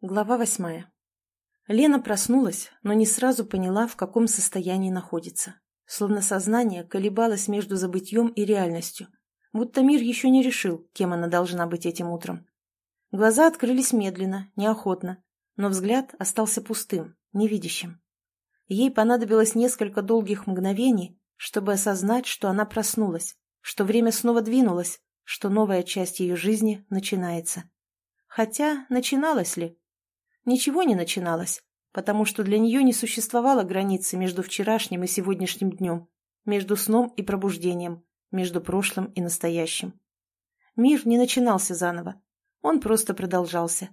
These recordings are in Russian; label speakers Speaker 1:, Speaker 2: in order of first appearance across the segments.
Speaker 1: Глава восьмая. Лена проснулась, но не сразу поняла, в каком состоянии находится. Словно сознание колебалось между забытьем и реальностью. Будто мир еще не решил, кем она должна быть этим утром. Глаза открылись медленно, неохотно, но взгляд остался пустым, невидящим. Ей понадобилось несколько долгих мгновений, чтобы осознать, что она проснулась, что время снова двинулось, что новая часть ее жизни начинается. Хотя, начиналась ли? Ничего не начиналось, потому что для нее не существовало границы между вчерашним и сегодняшним днем, между сном и пробуждением, между прошлым и настоящим. Мир не начинался заново, он просто продолжался.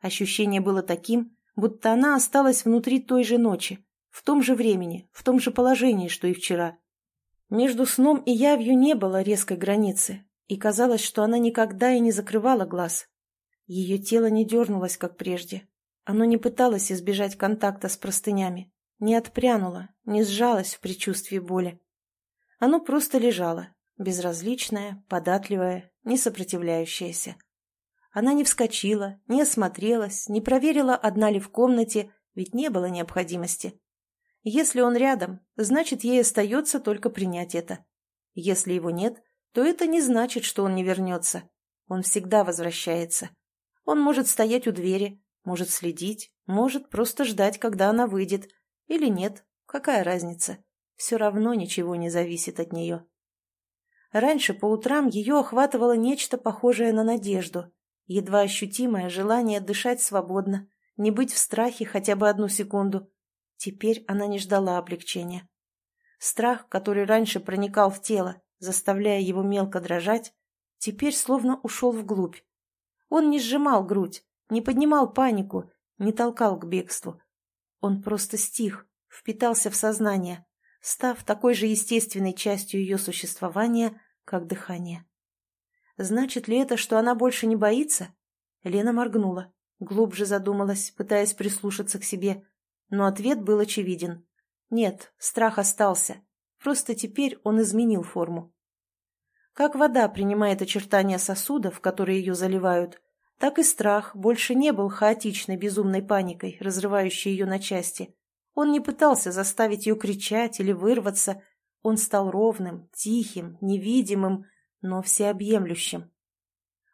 Speaker 1: Ощущение было таким, будто она осталась внутри той же ночи, в том же времени, в том же положении, что и вчера. Между сном и явью не было резкой границы, и казалось, что она никогда и не закрывала глаз. Ее тело не дернулось, как прежде, оно не пыталось избежать контакта с простынями, не отпрянуло, не сжалось в предчувствии боли. Оно просто лежало, безразличное, податливое, не сопротивляющееся. Она не вскочила, не осмотрелась, не проверила, одна ли в комнате, ведь не было необходимости. Если он рядом, значит, ей остается только принять это. Если его нет, то это не значит, что он не вернется. Он всегда возвращается. Он может стоять у двери, может следить, может просто ждать, когда она выйдет. Или нет, какая разница? Все равно ничего не зависит от нее. Раньше по утрам ее охватывало нечто похожее на надежду, едва ощутимое желание дышать свободно, не быть в страхе хотя бы одну секунду. Теперь она не ждала облегчения. Страх, который раньше проникал в тело, заставляя его мелко дрожать, теперь словно ушел вглубь. Он не сжимал грудь, не поднимал панику, не толкал к бегству. Он просто стих, впитался в сознание, став такой же естественной частью ее существования, как дыхание. Значит ли это, что она больше не боится? Лена моргнула, глубже задумалась, пытаясь прислушаться к себе, но ответ был очевиден. Нет, страх остался, просто теперь он изменил форму. Как вода принимает очертания сосудов, которые ее заливают, так и страх больше не был хаотичной безумной паникой, разрывающей ее на части. Он не пытался заставить ее кричать или вырваться. Он стал ровным, тихим, невидимым, но всеобъемлющим.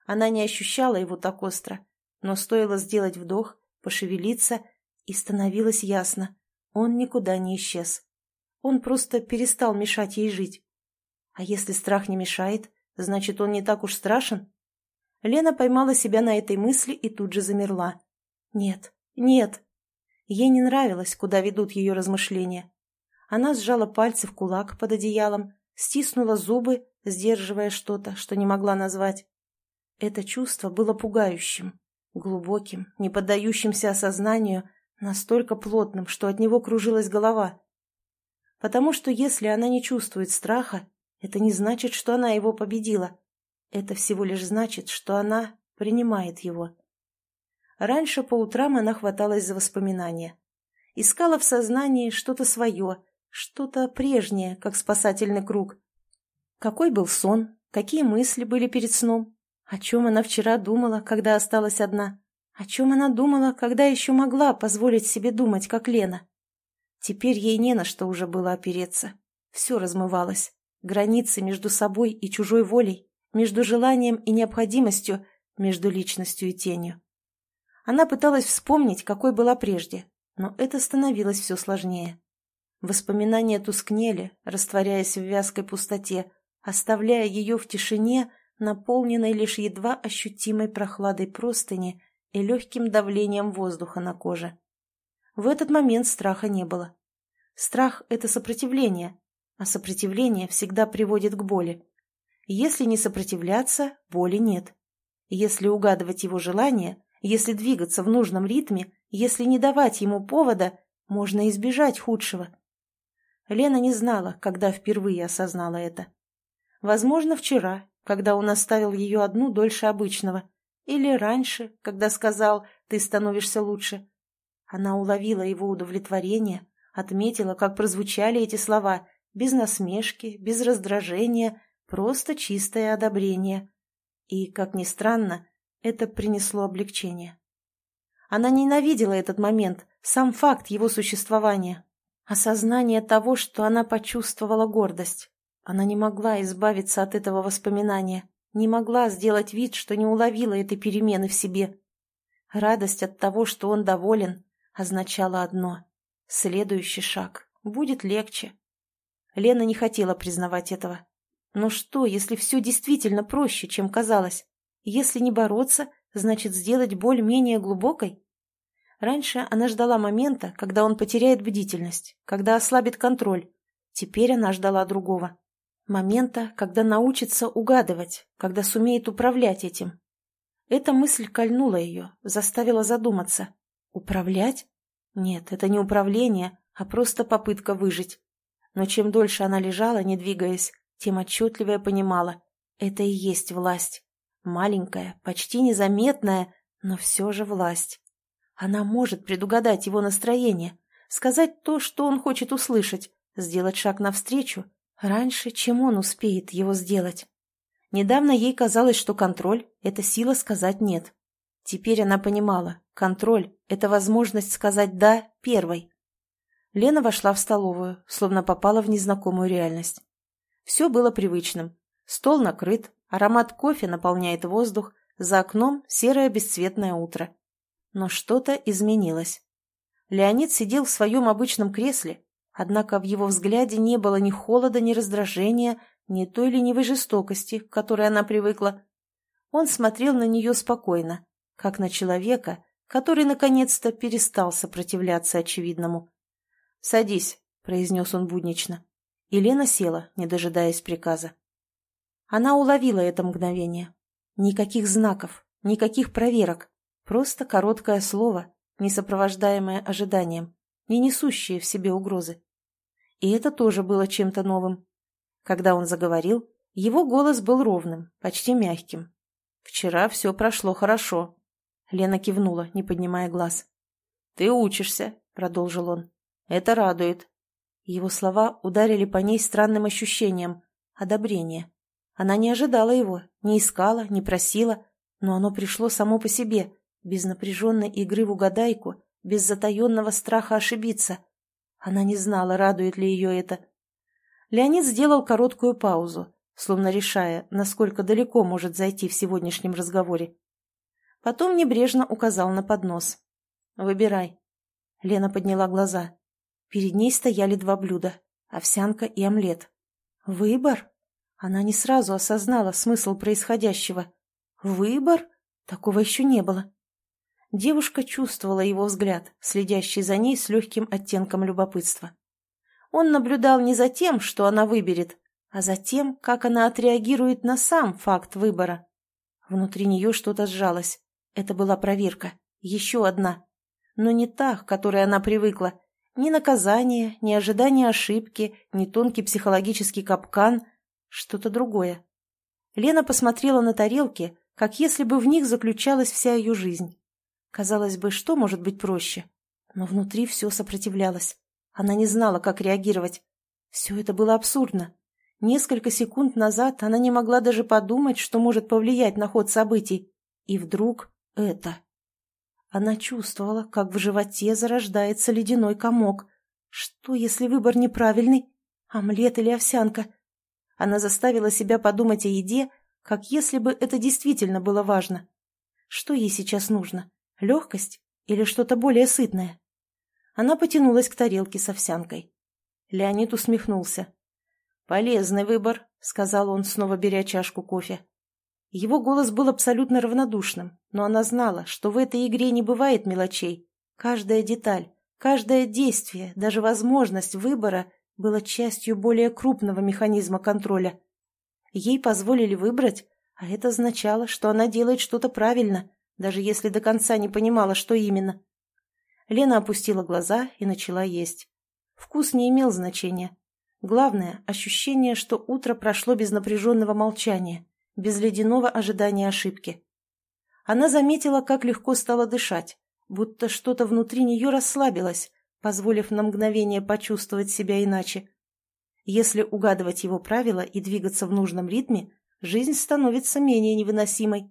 Speaker 1: Она не ощущала его так остро, но стоило сделать вдох, пошевелиться, и становилось ясно. Он никуда не исчез. Он просто перестал мешать ей жить. А если страх не мешает, значит, он не так уж страшен? Лена поймала себя на этой мысли и тут же замерла. Нет, нет. Ей не нравилось, куда ведут ее размышления. Она сжала пальцы в кулак под одеялом, стиснула зубы, сдерживая что-то, что не могла назвать. Это чувство было пугающим, глубоким, не поддающимся осознанию, настолько плотным, что от него кружилась голова. Потому что если она не чувствует страха, это не значит, что она его победила. Это всего лишь значит, что она принимает его. Раньше по утрам она хваталась за воспоминания. Искала в сознании что-то свое, что-то прежнее, как спасательный круг. Какой был сон, какие мысли были перед сном, о чем она вчера думала, когда осталась одна, о чем она думала, когда еще могла позволить себе думать, как Лена. Теперь ей не на что уже было опереться. Все размывалось. Границы между собой и чужой волей между желанием и необходимостью, между личностью и тенью. Она пыталась вспомнить, какой была прежде, но это становилось все сложнее. Воспоминания тускнели, растворяясь в вязкой пустоте, оставляя ее в тишине, наполненной лишь едва ощутимой прохладой простыни и легким давлением воздуха на коже. В этот момент страха не было. Страх — это сопротивление, а сопротивление всегда приводит к боли. Если не сопротивляться, боли нет. Если угадывать его желания, если двигаться в нужном ритме, если не давать ему повода, можно избежать худшего. Лена не знала, когда впервые осознала это. Возможно, вчера, когда он оставил ее одну дольше обычного, или раньше, когда сказал «ты становишься лучше». Она уловила его удовлетворение, отметила, как прозвучали эти слова, без насмешки, без раздражения, Просто чистое одобрение. И, как ни странно, это принесло облегчение. Она ненавидела этот момент, сам факт его существования. Осознание того, что она почувствовала гордость. Она не могла избавиться от этого воспоминания, не могла сделать вид, что не уловила этой перемены в себе. Радость от того, что он доволен, означала одно — следующий шаг будет легче. Лена не хотела признавать этого. Но что, если все действительно проще, чем казалось? Если не бороться, значит сделать боль менее глубокой? Раньше она ждала момента, когда он потеряет бдительность, когда ослабит контроль. Теперь она ждала другого. Момента, когда научится угадывать, когда сумеет управлять этим. Эта мысль кольнула ее, заставила задуматься. Управлять? Нет, это не управление, а просто попытка выжить. Но чем дольше она лежала, не двигаясь, тем отчетливее понимала — это и есть власть. Маленькая, почти незаметная, но все же власть. Она может предугадать его настроение, сказать то, что он хочет услышать, сделать шаг навстречу, раньше, чем он успеет его сделать. Недавно ей казалось, что контроль — это сила сказать «нет». Теперь она понимала, контроль — это возможность сказать «да» первой. Лена вошла в столовую, словно попала в незнакомую реальность. Все было привычным. Стол накрыт, аромат кофе наполняет воздух, за окном серое бесцветное утро. Но что-то изменилось. Леонид сидел в своем обычном кресле, однако в его взгляде не было ни холода, ни раздражения, ни той ленивой жестокости, к которой она привыкла. Он смотрел на нее спокойно, как на человека, который наконец-то перестал сопротивляться очевидному. «Садись», — произнес он буднично. И села, не дожидаясь приказа. Она уловила это мгновение. Никаких знаков, никаких проверок, просто короткое слово, не сопровождаемое ожиданием, не несущее в себе угрозы. И это тоже было чем-то новым. Когда он заговорил, его голос был ровным, почти мягким. «Вчера все прошло хорошо». Лена кивнула, не поднимая глаз. «Ты учишься», — продолжил он. Это радует. Его слова ударили по ней странным ощущением одобрения. Она не ожидала его, не искала, не просила, но оно пришло само по себе, без напряженной игры в угадайку, без затаенного страха ошибиться. Она не знала, радует ли ее это. Леонид сделал короткую паузу, словно решая, насколько далеко может зайти в сегодняшнем разговоре. Потом небрежно указал на поднос. «Выбирай». Лена подняла глаза. Перед ней стояли два блюда – овсянка и омлет. Выбор? Она не сразу осознала смысл происходящего. Выбор? Такого еще не было. Девушка чувствовала его взгляд, следящий за ней с легким оттенком любопытства. Он наблюдал не за тем, что она выберет, а за тем, как она отреагирует на сам факт выбора. Внутри нее что-то сжалось. Это была проверка. Еще одна. Но не та, к которой она привыкла, ни наказание, ни ожидание ошибки, ни тонкий психологический капкан. Что-то другое. Лена посмотрела на тарелки, как если бы в них заключалась вся ее жизнь. Казалось бы, что может быть проще? Но внутри все сопротивлялось. Она не знала, как реагировать. Все это было абсурдно. Несколько секунд назад она не могла даже подумать, что может повлиять на ход событий. И вдруг это... Она чувствовала, как в животе зарождается ледяной комок. Что, если выбор неправильный? Омлет или овсянка? Она заставила себя подумать о еде, как если бы это действительно было важно. Что ей сейчас нужно? Легкость или что-то более сытное? Она потянулась к тарелке с овсянкой. Леонид усмехнулся. «Полезный выбор», — сказал он, снова беря чашку кофе. Его голос был абсолютно равнодушным, но она знала, что в этой игре не бывает мелочей. Каждая деталь, каждое действие, даже возможность выбора была частью более крупного механизма контроля. Ей позволили выбрать, а это означало, что она делает что-то правильно, даже если до конца не понимала, что именно. Лена опустила глаза и начала есть. Вкус не имел значения. Главное – ощущение, что утро прошло без напряженного молчания – без ледяного ожидания ошибки. Она заметила, как легко стало дышать, будто что-то внутри нее расслабилось, позволив на мгновение почувствовать себя иначе. Если угадывать его правила и двигаться в нужном ритме, жизнь становится менее невыносимой.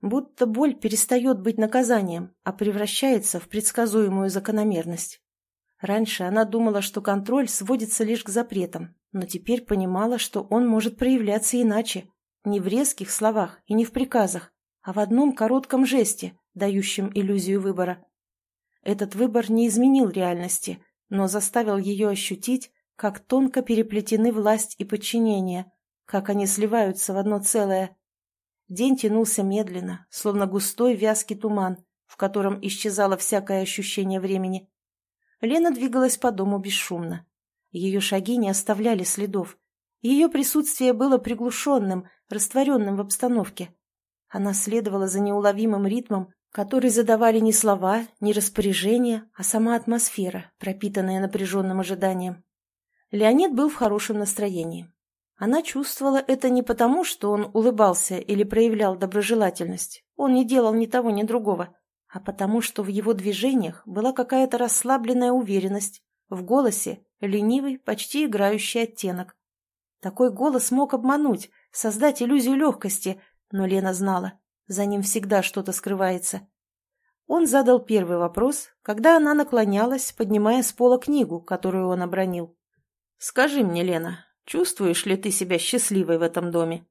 Speaker 1: Будто боль перестает быть наказанием, а превращается в предсказуемую закономерность. Раньше она думала, что контроль сводится лишь к запретам, но теперь понимала, что он может проявляться иначе, не в резких словах и не в приказах, а в одном коротком жесте, дающем иллюзию выбора. Этот выбор не изменил реальности, но заставил ее ощутить, как тонко переплетены власть и подчинение, как они сливаются в одно целое. День тянулся медленно, словно густой вязкий туман, в котором исчезало всякое ощущение времени. Лена двигалась по дому бесшумно. Ее шаги не оставляли следов. Ее присутствие было приглушенным, растворенным в обстановке. Она следовала за неуловимым ритмом, который задавали не слова, не распоряжения, а сама атмосфера, пропитанная напряженным ожиданием. Леонид был в хорошем настроении. Она чувствовала это не потому, что он улыбался или проявлял доброжелательность. Он не делал ни того, ни другого а потому что в его движениях была какая-то расслабленная уверенность, в голосе ленивый, почти играющий оттенок. Такой голос мог обмануть, создать иллюзию легкости, но Лена знала, за ним всегда что-то скрывается. Он задал первый вопрос, когда она наклонялась, поднимая с пола книгу, которую он обронил. «Скажи мне, Лена, чувствуешь ли ты себя счастливой в этом доме?»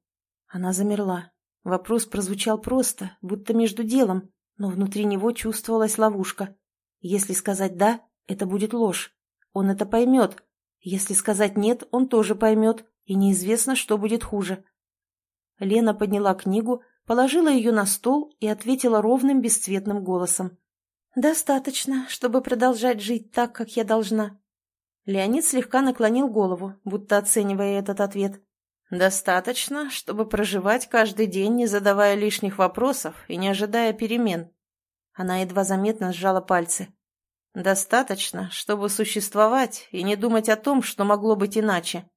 Speaker 1: Она замерла. Вопрос прозвучал просто, будто между делом, но внутри него чувствовалась ловушка. Если сказать «да», это будет ложь. Он это поймет. Если сказать «нет», он тоже поймет, и неизвестно, что будет хуже. Лена подняла книгу, положила ее на стол и ответила ровным бесцветным голосом. «Достаточно, чтобы продолжать жить так, как я должна». Леонид слегка наклонил голову, будто оценивая этот ответ. Достаточно, чтобы проживать каждый день, не задавая лишних вопросов и не ожидая перемен. Она едва заметно сжала пальцы. Достаточно, чтобы существовать и не думать о том, что могло быть иначе.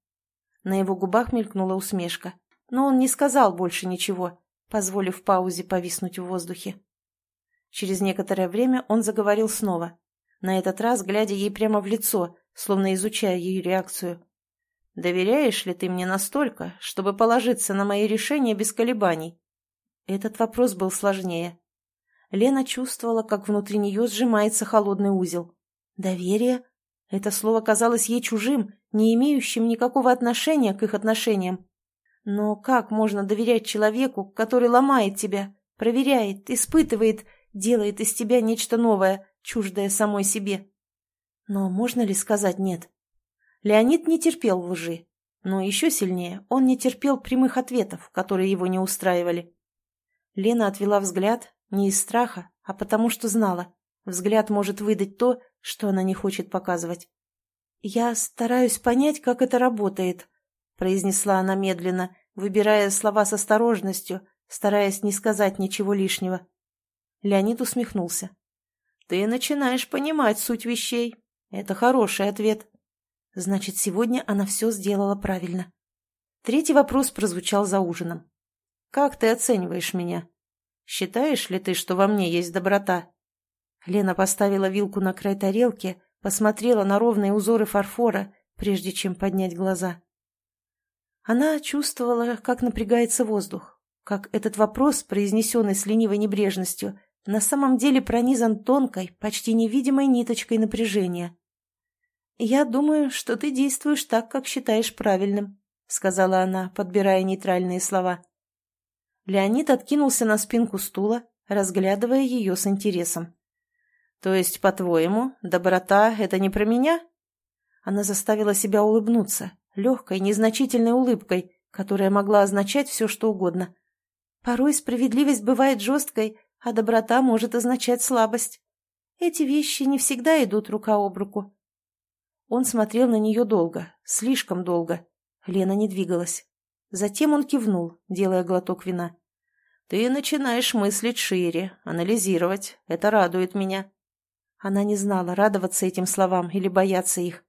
Speaker 1: На его губах мелькнула усмешка, но он не сказал больше ничего, позволив паузе повиснуть в воздухе. Через некоторое время он заговорил снова, на этот раз глядя ей прямо в лицо, словно изучая ее реакцию. Доверяешь ли ты мне настолько, чтобы положиться на мои решения без колебаний? Этот вопрос был сложнее. Лена чувствовала, как внутри нее сжимается холодный узел. Доверие? Это слово казалось ей чужим, не имеющим никакого отношения к их отношениям. Но как можно доверять человеку, который ломает тебя, проверяет, испытывает, делает из тебя нечто новое, чуждое самой себе? Но можно ли сказать «нет»? Леонид не терпел лжи, но еще сильнее он не терпел прямых ответов, которые его не устраивали. Лена отвела взгляд не из страха, а потому что знала, взгляд может выдать то, что она не хочет показывать. «Я стараюсь понять, как это работает», — произнесла она медленно, выбирая слова с осторожностью, стараясь не сказать ничего лишнего. Леонид усмехнулся. «Ты начинаешь понимать суть вещей. Это хороший ответ. Значит, сегодня она все сделала правильно. Третий вопрос прозвучал за ужином. «Как ты оцениваешь меня? Считаешь ли ты, что во мне есть доброта?» Лена поставила вилку на край тарелки, посмотрела на ровные узоры фарфора, прежде чем поднять глаза. Она чувствовала, как напрягается воздух, как этот вопрос, произнесенный с ленивой небрежностью, на самом деле пронизан тонкой, почти невидимой ниточкой напряжения. «Я думаю, что ты действуешь так, как считаешь правильным», — сказала она, подбирая нейтральные слова. Леонид откинулся на спинку стула, разглядывая ее с интересом. «То есть, по-твоему, доброта — это не про меня?» Она заставила себя улыбнуться, легкой, незначительной улыбкой, которая могла означать все, что угодно. Порой справедливость бывает жесткой, а доброта может означать слабость. Эти вещи не всегда идут рука об руку. Он смотрел на нее долго, слишком долго. Лена не двигалась. Затем он кивнул, делая глоток вина. «Ты начинаешь мыслить шире, анализировать. Это радует меня». Она не знала, радоваться этим словам или бояться их.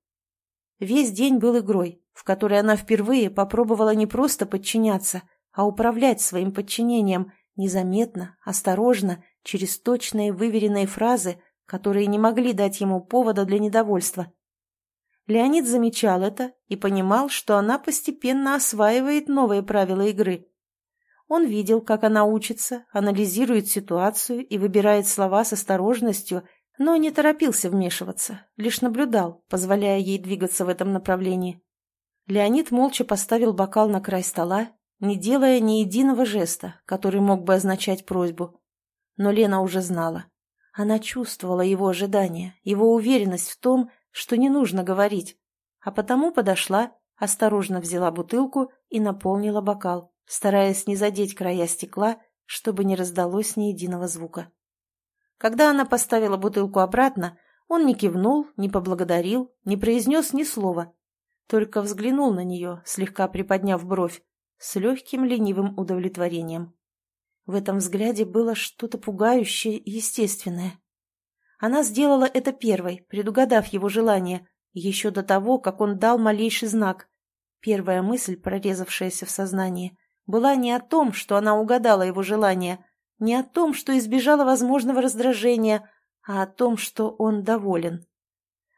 Speaker 1: Весь день был игрой, в которой она впервые попробовала не просто подчиняться, а управлять своим подчинением незаметно, осторожно, через точные выверенные фразы, которые не могли дать ему повода для недовольства. Леонид замечал это и понимал, что она постепенно осваивает новые правила игры. Он видел, как она учится, анализирует ситуацию и выбирает слова с осторожностью, но не торопился вмешиваться, лишь наблюдал, позволяя ей двигаться в этом направлении. Леонид молча поставил бокал на край стола, не делая ни единого жеста, который мог бы означать просьбу. Но Лена уже знала. Она чувствовала его ожидание, его уверенность в том, что не нужно говорить, а потому подошла, осторожно взяла бутылку и наполнила бокал стараясь не задеть края стекла, чтобы не раздалось ни единого звука. Когда она поставила бутылку обратно, он не кивнул, не поблагодарил, не произнес ни слова, только взглянул на нее, слегка приподняв бровь, с легким ленивым удовлетворением. В этом взгляде было что-то пугающее и естественное. Она сделала это первой, предугадав его желание, еще до того, как он дал малейший знак. Первая мысль, прорезавшаяся в сознании, была не о том, что она угадала его желание, не о том, что избежала возможного раздражения, а о том, что он доволен.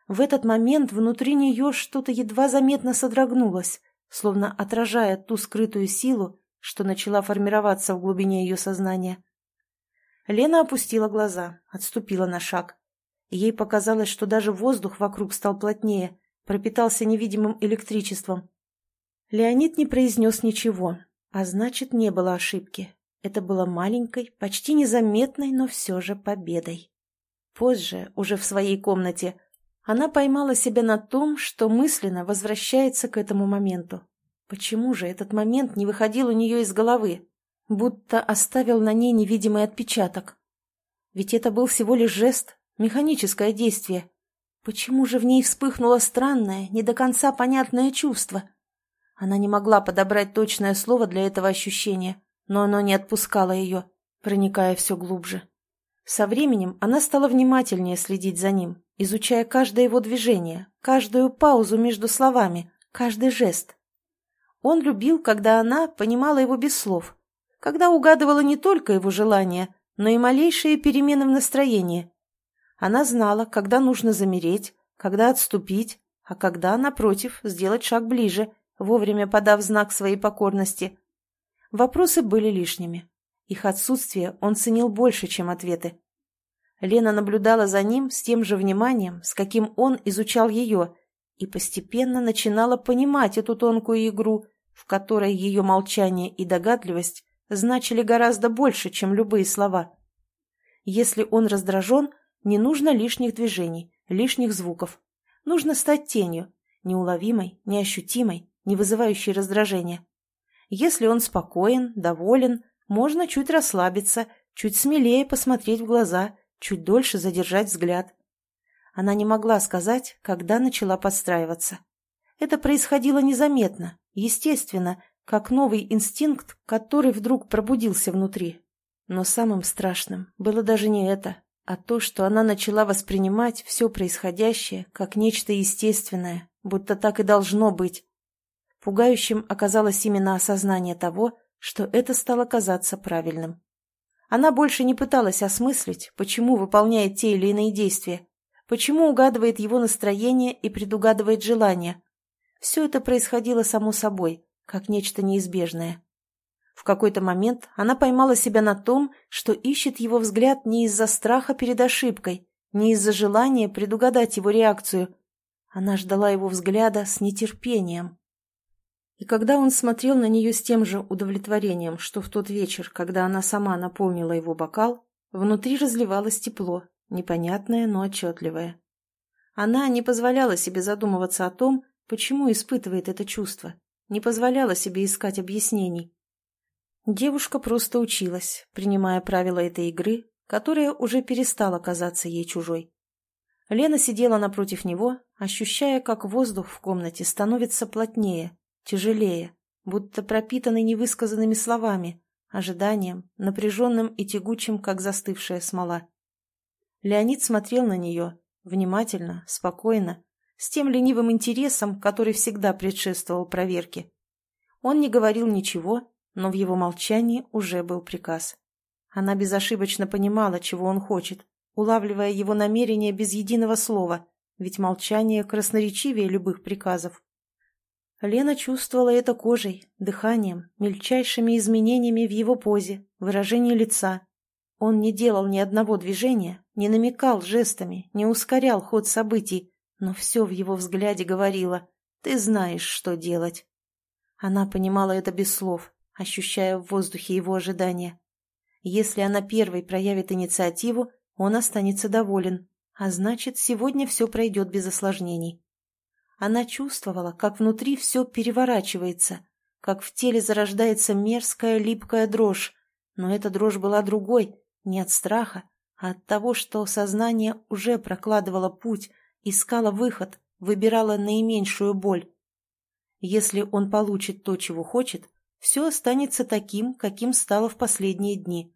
Speaker 1: В этот момент внутри нее что-то едва заметно содрогнулось, словно отражая ту скрытую силу, что начала формироваться в глубине ее сознания. Лена опустила глаза, отступила на шаг. Ей показалось, что даже воздух вокруг стал плотнее, пропитался невидимым электричеством. Леонид не произнес ничего, а значит, не было ошибки. Это было маленькой, почти незаметной, но все же победой. Позже, уже в своей комнате, она поймала себя на том, что мысленно возвращается к этому моменту. Почему же этот момент не выходил у нее из головы, будто оставил на ней невидимый отпечаток? Ведь это был всего лишь жест, механическое действие. Почему же в ней вспыхнуло странное, не до конца понятное чувство? Она не могла подобрать точное слово для этого ощущения, но оно не отпускало ее, проникая все глубже. Со временем она стала внимательнее следить за ним, изучая каждое его движение, каждую паузу между словами, каждый жест. Он любил, когда она понимала его без слов, когда угадывала не только его желания, но и малейшие перемены в настроении. Она знала, когда нужно замереть, когда отступить, а когда, напротив, сделать шаг ближе, вовремя подав знак своей покорности. Вопросы были лишними. Их отсутствие он ценил больше, чем ответы. Лена наблюдала за ним с тем же вниманием, с каким он изучал ее, и постепенно начинала понимать эту тонкую игру, в которой ее молчание и догадливость значили гораздо больше, чем любые слова. Если он раздражен, не нужно лишних движений, лишних звуков. Нужно стать тенью, неуловимой, неощутимой, не вызывающий раздражения. Если он спокоен, доволен, можно чуть расслабиться, чуть смелее посмотреть в глаза, чуть дольше задержать взгляд. Она не могла сказать, когда начала подстраиваться. Это происходило незаметно, естественно, как новый инстинкт, который вдруг пробудился внутри. Но самым страшным было даже не это, а то, что она начала воспринимать все происходящее как нечто естественное, будто так и должно быть, Пугающим оказалось именно осознание того, что это стало казаться правильным. Она больше не пыталась осмыслить, почему выполняет те или иные действия, почему угадывает его настроение и предугадывает желания. Все это происходило само собой, как нечто неизбежное. В какой-то момент она поймала себя на том, что ищет его взгляд не из-за страха перед ошибкой, не из-за желания предугадать его реакцию. Она ждала его взгляда с нетерпением. И когда он смотрел на нее с тем же удовлетворением, что в тот вечер, когда она сама наполнила его бокал, внутри разливалось тепло, непонятное, но отчетливое. Она не позволяла себе задумываться о том, почему испытывает это чувство, не позволяла себе искать объяснений. Девушка просто училась, принимая правила этой игры, которая уже перестала казаться ей чужой. Лена сидела напротив него, ощущая, как воздух в комнате становится плотнее, тяжелее, будто пропитанный невысказанными словами, ожиданием, напряженным и тягучим, как застывшая смола. Леонид смотрел на нее, внимательно, спокойно, с тем ленивым интересом, который всегда предшествовал проверке. Он не говорил ничего, но в его молчании уже был приказ. Она безошибочно понимала, чего он хочет, улавливая его намерения без единого слова, ведь молчание красноречивее любых приказов. Лена чувствовала это кожей, дыханием, мельчайшими изменениями в его позе, выражении лица. Он не делал ни одного движения, не намекал жестами, не ускорял ход событий, но все в его взгляде говорило «ты знаешь, что делать». Она понимала это без слов, ощущая в воздухе его ожидания. Если она первой проявит инициативу, он останется доволен, а значит, сегодня все пройдет без осложнений. Она чувствовала, как внутри все переворачивается, как в теле зарождается мерзкая липкая дрожь, но эта дрожь была другой, не от страха, а от того, что сознание уже прокладывало путь, искало выход, выбирало наименьшую боль. Если он получит то, чего хочет, все останется таким, каким стало в последние дни.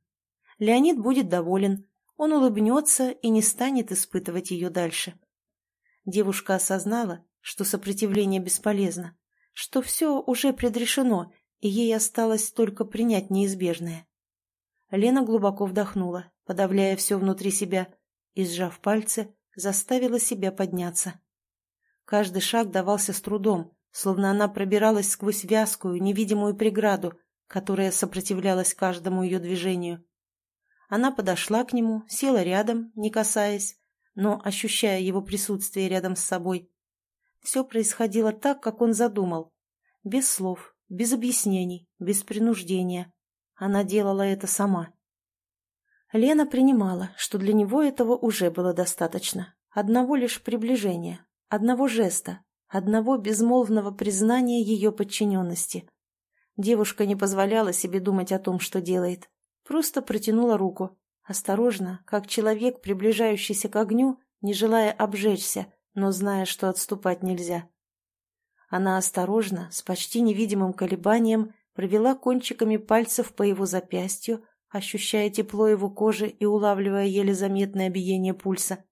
Speaker 1: Леонид будет доволен, он улыбнется и не станет испытывать ее дальше. Девушка осознала, что сопротивление бесполезно, что все уже предрешено, и ей осталось только принять неизбежное. Лена глубоко вдохнула, подавляя все внутри себя, и, сжав пальцы, заставила себя подняться. Каждый шаг давался с трудом, словно она пробиралась сквозь вязкую, невидимую преграду, которая сопротивлялась каждому ее движению. Она подошла к нему, села рядом, не касаясь, но ощущая его присутствие рядом с собой. Все происходило так, как он задумал. Без слов, без объяснений, без принуждения. Она делала это сама. Лена принимала, что для него этого уже было достаточно. Одного лишь приближения, одного жеста, одного безмолвного признания ее подчиненности. Девушка не позволяла себе думать о том, что делает. Просто протянула руку, осторожно, как человек, приближающийся к огню, не желая обжечься, но зная, что отступать нельзя. Она осторожно, с почти невидимым колебанием, провела кончиками пальцев по его запястью, ощущая тепло его кожи и улавливая еле заметное биение пульса.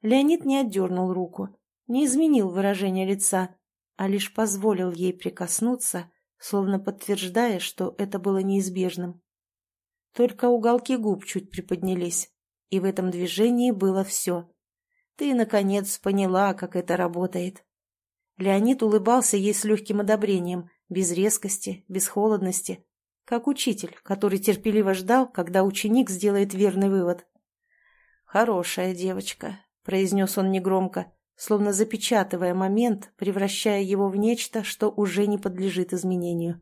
Speaker 1: Леонид не отдернул руку, не изменил выражение лица, а лишь позволил ей прикоснуться, словно подтверждая, что это было неизбежным. Только уголки губ чуть приподнялись, и в этом движении было все. Ты, наконец, поняла, как это работает. Леонид улыбался ей с легким одобрением, без резкости, без холодности, как учитель, который терпеливо ждал, когда ученик сделает верный вывод. «Хорошая девочка», — произнес он негромко, словно запечатывая момент, превращая его в нечто, что уже не подлежит изменению.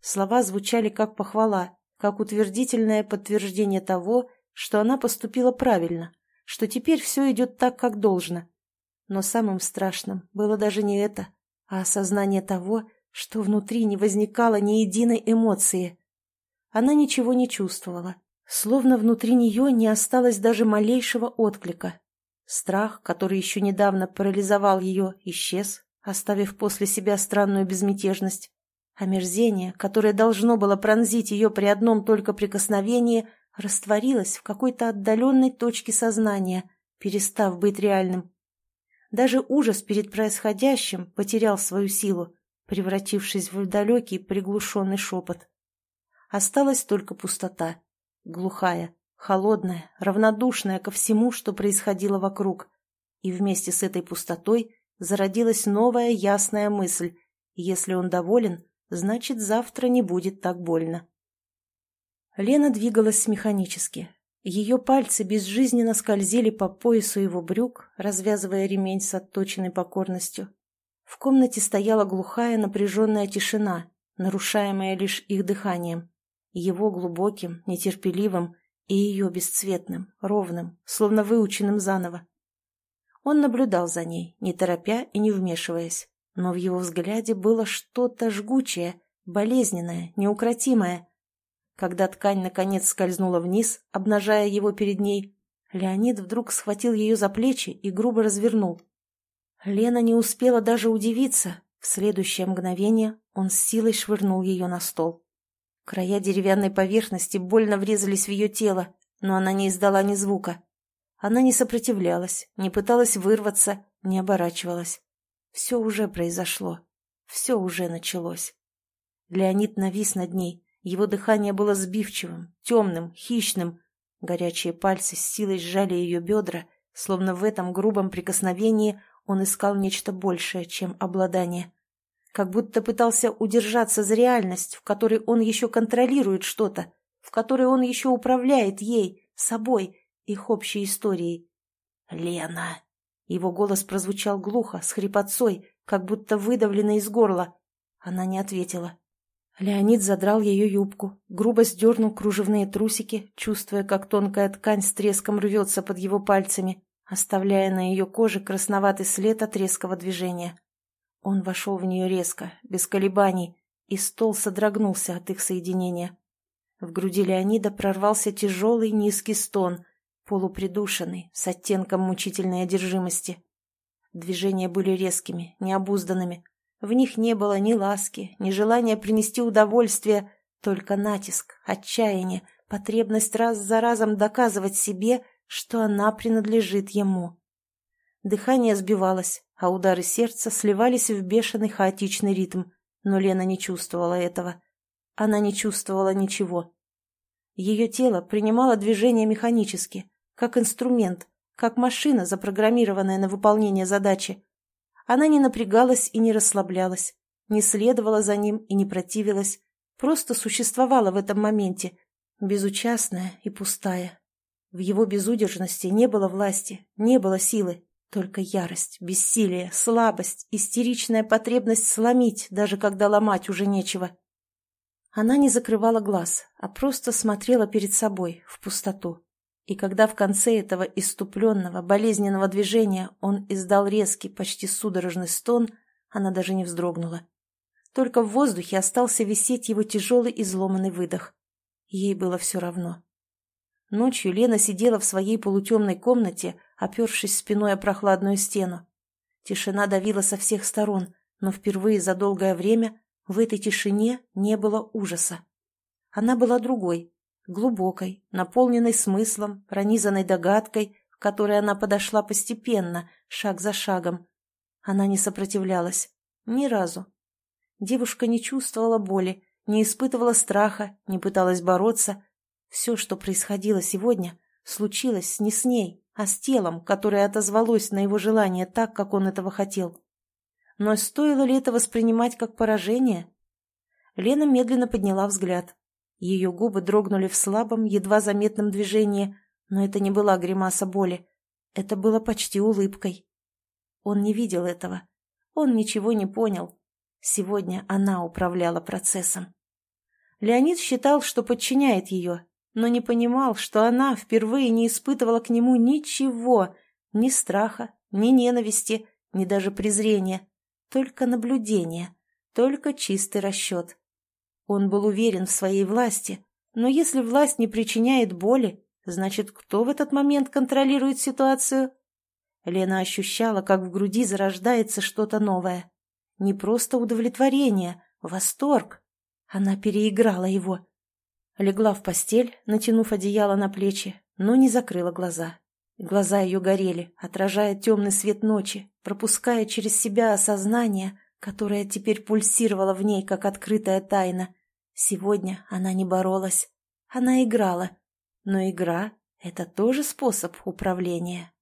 Speaker 1: Слова звучали как похвала, как утвердительное подтверждение того, что она поступила правильно, что теперь все идет так, как должно. Но самым страшным было даже не это, а осознание того, что внутри не возникало ни единой эмоции. Она ничего не чувствовала, словно внутри нее не осталось даже малейшего отклика. Страх, который еще недавно парализовал ее, исчез, оставив после себя странную безмятежность. Омерзение, которое должно было пронзить ее при одном только прикосновении, растворилось в какой-то отдаленной точке сознания, перестав быть реальным. Даже ужас перед происходящим потерял свою силу, превратившись в далекий приглушенный шепот. Осталась только пустота, глухая, холодная, равнодушная ко всему, что происходило вокруг. И вместе с этой пустотой зародилась новая ясная мысль. Если он доволен, значит, завтра не будет так больно. Лена двигалась механически. Ее пальцы безжизненно скользили по поясу его брюк, развязывая ремень с отточенной покорностью. В комнате стояла глухая напряженная тишина, нарушаемая лишь их дыханием. Его глубоким, нетерпеливым и ее бесцветным, ровным, словно выученным заново. Он наблюдал за ней, не торопя и не вмешиваясь, но в его взгляде было что-то жгучее, болезненное, неукротимое. Когда ткань наконец скользнула вниз, обнажая его перед ней, Леонид вдруг схватил ее за плечи и грубо развернул. Лена не успела даже удивиться. В следующее мгновение он с силой швырнул ее на стол. Края деревянной поверхности больно врезались в ее тело, но она не издала ни звука. Она не сопротивлялась, не пыталась вырваться, не оборачивалась. Все уже произошло. Все уже началось. Леонид навис над ней. Его дыхание было сбивчивым, темным, хищным. Горячие пальцы с силой сжали ее бедра, словно в этом грубом прикосновении он искал нечто большее, чем обладание. как будто пытался удержаться за реальность, в которой он еще контролирует что-то, в которой он еще управляет ей, собой, их общей историей. «Лена!» Его голос прозвучал глухо, с хрипотцой, как будто выдавленный из горла. Она не ответила. Леонид задрал ее юбку, грубо сдернул кружевные трусики, чувствуя, как тонкая ткань с треском рвется под его пальцами, оставляя на ее коже красноватый след от резкого движения. Он вошел в нее резко, без колебаний, и стол содрогнулся от их соединения. В груди Леонида прорвался тяжелый низкий стон, полупридушенный, с оттенком мучительной одержимости. Движения были резкими, необузданными. В них не было ни ласки, ни желания принести удовольствие, только натиск, отчаяние, потребность раз за разом доказывать себе, что она принадлежит ему. Дыхание сбивалось, а удары сердца сливались в бешеный хаотичный ритм, но Лена не чувствовала этого. Она не чувствовала ничего. Ее тело принимало движение механически, как инструмент, как машина, запрограммированная на выполнение задачи. Она не напрягалась и не расслаблялась, не следовала за ним и не противилась, просто существовала в этом моменте, безучастная и пустая. В его безудержности не было власти, не было силы, только ярость, бессилие, слабость, истеричная потребность сломить, даже когда ломать уже нечего. Она не закрывала глаз, а просто смотрела перед собой, в пустоту. И когда в конце этого иступленного, болезненного движения он издал резкий, почти судорожный стон, она даже не вздрогнула. Только в воздухе остался висеть его тяжелый изломанный выдох. Ей было все равно. Ночью Лена сидела в своей полутемной комнате, опершись спиной о прохладную стену. Тишина давила со всех сторон, но впервые за долгое время в этой тишине не было ужаса. Она была другой, глубокой, наполненной смыслом, пронизанной догадкой, к которой она подошла постепенно, шаг за шагом. Она не сопротивлялась. Ни разу. Девушка не чувствовала боли, не испытывала страха, не пыталась бороться. Все, что происходило сегодня, случилось не с ней, а с телом, которое отозвалось на его желание так, как он этого хотел. Но стоило ли это воспринимать как поражение? Лена медленно подняла взгляд. Ее губы дрогнули в слабом, едва заметном движении, но это не была гримаса боли. Это было почти улыбкой. Он не видел этого. Он ничего не понял. Сегодня она управляла процессом. Леонид считал, что подчиняет ее, но не понимал, что она впервые не испытывала к нему ничего, ни страха, ни ненависти, ни даже презрения, только наблюдение, только чистый расчет. Он был уверен в своей власти, но если власть не причиняет боли, значит, кто в этот момент контролирует ситуацию? Лена ощущала, как в груди зарождается что-то новое. Не просто удовлетворение, восторг. Она переиграла его. Легла в постель, натянув одеяло на плечи, но не закрыла глаза. Глаза ее горели, отражая темный свет ночи, пропуская через себя осознание, которое теперь пульсировало в ней, как открытая тайна. Сегодня она не боролась, она играла. Но игра — это тоже способ управления.